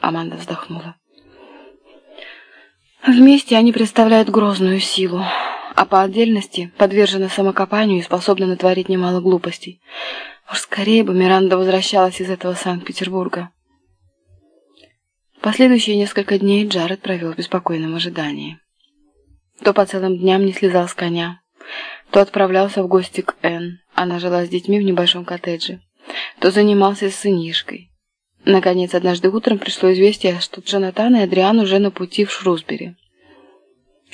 Аманда вздохнула. Вместе они представляют грозную силу, а по отдельности подвержены самокопанию и способны натворить немало глупостей. Уж скорее бы Миранда возвращалась из этого Санкт-Петербурга. Последующие несколько дней Джаред провел в беспокойном ожидании. То по целым дням не слезал с коня, то отправлялся в гости к Энн, она жила с детьми в небольшом коттедже, то занимался с сынишкой. Наконец, однажды утром пришло известие, что Джонатан и Адриан уже на пути в Шрусбери.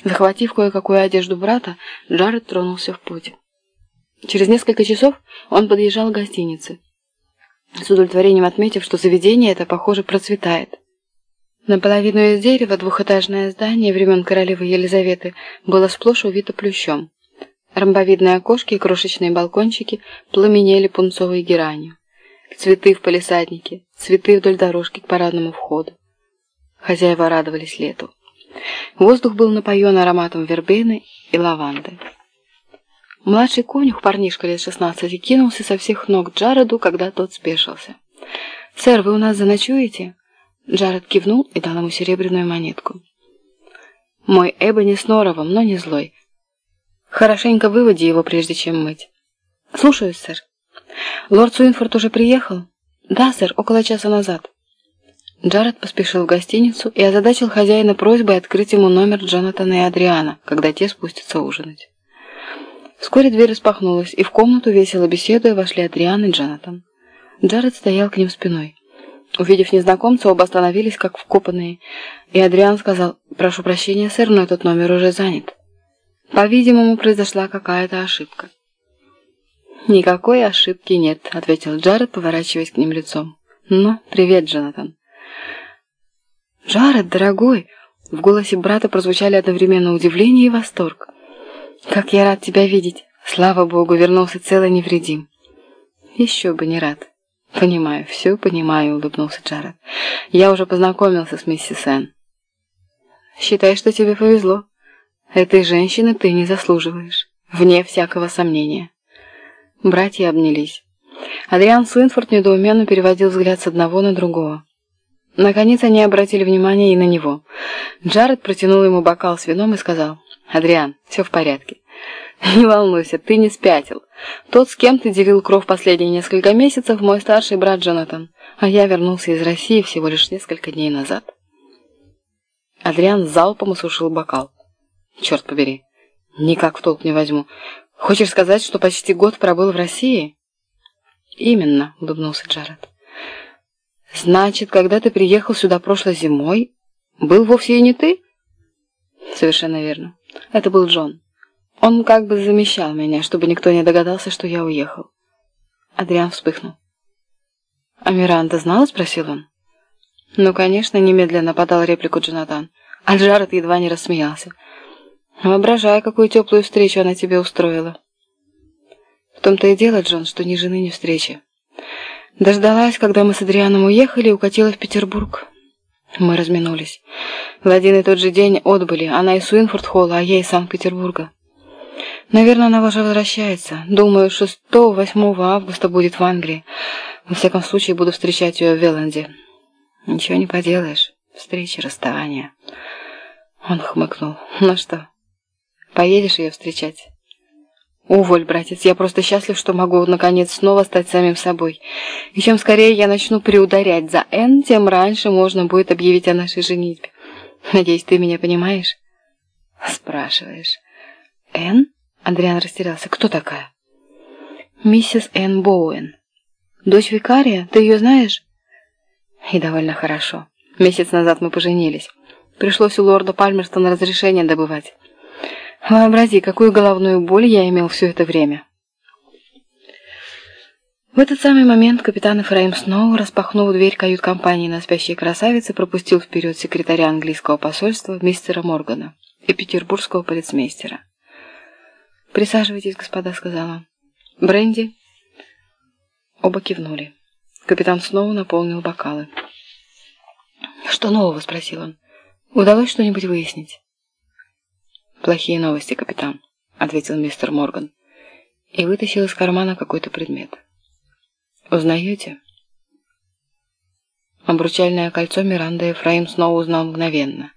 Захватив кое-какую одежду брата, Джаред тронулся в путь. Через несколько часов он подъезжал к гостинице, с удовлетворением отметив, что заведение это, похоже, процветает. Наполовину из дерева двухэтажное здание времен королевы Елизаветы было сплошь увито плющом. Ромбовидные окошки и крошечные балкончики пламенели пунцовой геранью. Цветы в палисаднике, цветы вдоль дорожки к парадному входу. Хозяева радовались лету. Воздух был напоен ароматом вербены и лаванды. Младший конюх, парнишка лет шестнадцати, кинулся со всех ног Джареду, когда тот спешился. «Сэр, вы у нас заночуете?» Джаред кивнул и дал ему серебряную монетку. «Мой Эбони с норовом, но не злой. Хорошенько выводи его, прежде чем мыть». «Слушаюсь, сэр». «Лорд Суинфорд уже приехал?» «Да, сэр, около часа назад». Джаред поспешил в гостиницу и озадачил хозяина просьбой открыть ему номер Джонатана и Адриана, когда те спустятся ужинать. Вскоре дверь распахнулась, и в комнату, весело беседуя, вошли Адриан и Джонатан. Джаред стоял к ним спиной. Увидев незнакомца, оба остановились, как вкопанные, и Адриан сказал, «Прошу прощения, сэр, но этот номер уже занят». По-видимому, произошла какая-то ошибка. «Никакой ошибки нет», — ответил Джаред, поворачиваясь к ним лицом. «Ну, привет, Джонатан». «Джаред, дорогой!» В голосе брата прозвучали одновременно удивление и восторг. «Как я рад тебя видеть! Слава Богу, вернулся целый невредим!» «Еще бы не рад!» «Понимаю, все понимаю», — улыбнулся Джаред. «Я уже познакомился с миссис Энн». «Считай, что тебе повезло. Этой женщины ты не заслуживаешь, вне всякого сомнения». Братья обнялись. Адриан Суинфорд недоуменно переводил взгляд с одного на другого. Наконец они обратили внимание и на него. Джаред протянул ему бокал с вином и сказал, «Адриан, все в порядке. Не волнуйся, ты не спятил. Тот, с кем ты делил кровь последние несколько месяцев, мой старший брат Джонатан, а я вернулся из России всего лишь несколько дней назад». Адриан залпом осушил бокал. «Черт побери, никак в толк не возьму. Хочешь сказать, что почти год пробыл в России?» «Именно», — улыбнулся Джаред. «Значит, когда ты приехал сюда прошлой зимой, был вовсе и не ты?» «Совершенно верно. Это был Джон. Он как бы замещал меня, чтобы никто не догадался, что я уехал». Адриан вспыхнул. «А Миранда знала?» — спросил он. «Ну, конечно», — немедленно подал реплику Джонатан. А Джаред едва не рассмеялся. «Воображай, какую теплую встречу она тебе устроила». «В том-то и дело, Джон, что ни жены, ни встречи. Дождалась, когда мы с Адрианом уехали и укатила в Петербург. Мы разминулись. В один и тот же день отбыли, она из Суинфорд-Холла, а я из Санкт-Петербурга. Наверное, она уже возвращается. Думаю, 6-8 августа будет в Англии. Во всяком случае, буду встречать ее в Веланде. Ничего не поделаешь. Встречи, расставания. Он хмыкнул. Ну что, поедешь ее встречать? «Уволь, братец, я просто счастлив, что могу, наконец, снова стать самим собой. И чем скорее я начну приударять за Энн, тем раньше можно будет объявить о нашей женитьбе. Надеюсь, ты меня понимаешь?» «Спрашиваешь». «Энн?» — Адриан растерялся. «Кто такая?» «Миссис Энн Боуэн. Дочь викария? Ты ее знаешь?» «И довольно хорошо. Месяц назад мы поженились. Пришлось у лорда Пальмерстона разрешение добывать». Вообрази, какую головную боль я имел все это время. В этот самый момент капитан Эфраим Сноу, распахнув дверь кают-компании на спящей красавице, пропустил вперед секретаря английского посольства мистера Моргана и петербургского полицмейстера. «Присаживайтесь, господа», — сказал он. «Бренди?» Оба кивнули. Капитан Сноу наполнил бокалы. «Что нового?» — спросил он. «Удалось что-нибудь выяснить?» «Плохие новости, капитан», — ответил мистер Морган и вытащил из кармана какой-то предмет. «Узнаете?» Обручальное кольцо Миранда Ефраим снова узнал мгновенно.